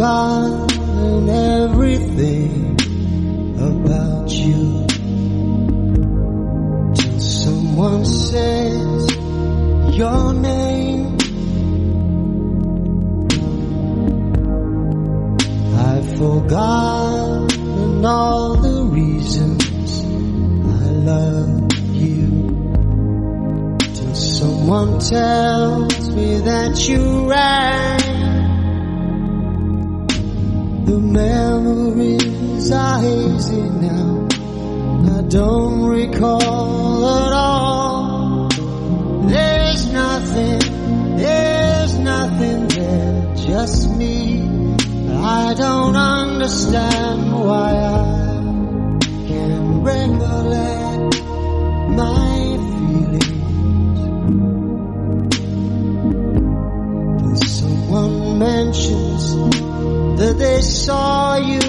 forgotten everything about you till someone says your name. I've forgotten all the reasons I love you till someone tells me that you rang. The memories are hazy now. I don't recall at all. There's nothing, there's nothing there, just me. I don't understand why that they saw you.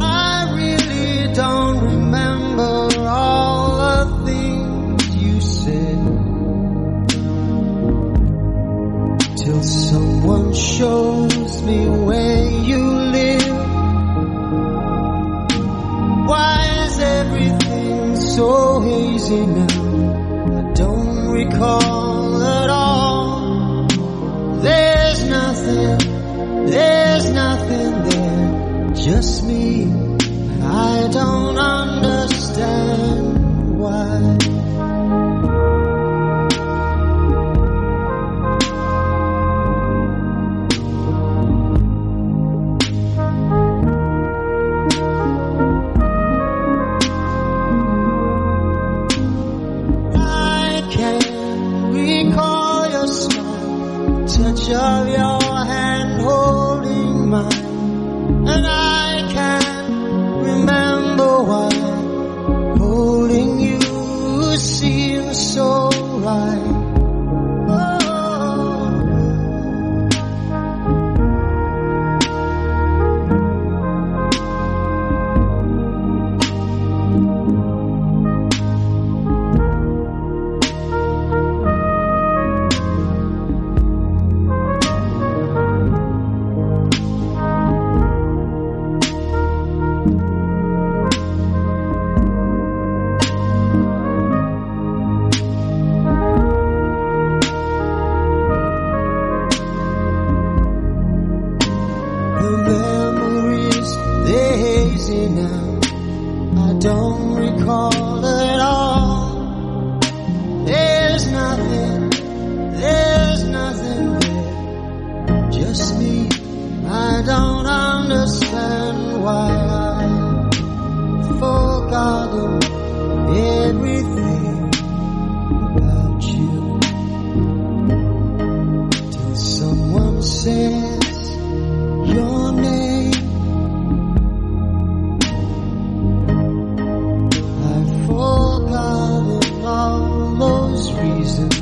I really don't remember all the things you said. Till someone shows me where you live. Why is everything so hazy now? I don't recall just me. I don't understand why. I can recall your smile, touch of your hand holding mine, holding you seems so don't recall reason.